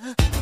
love.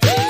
kiss.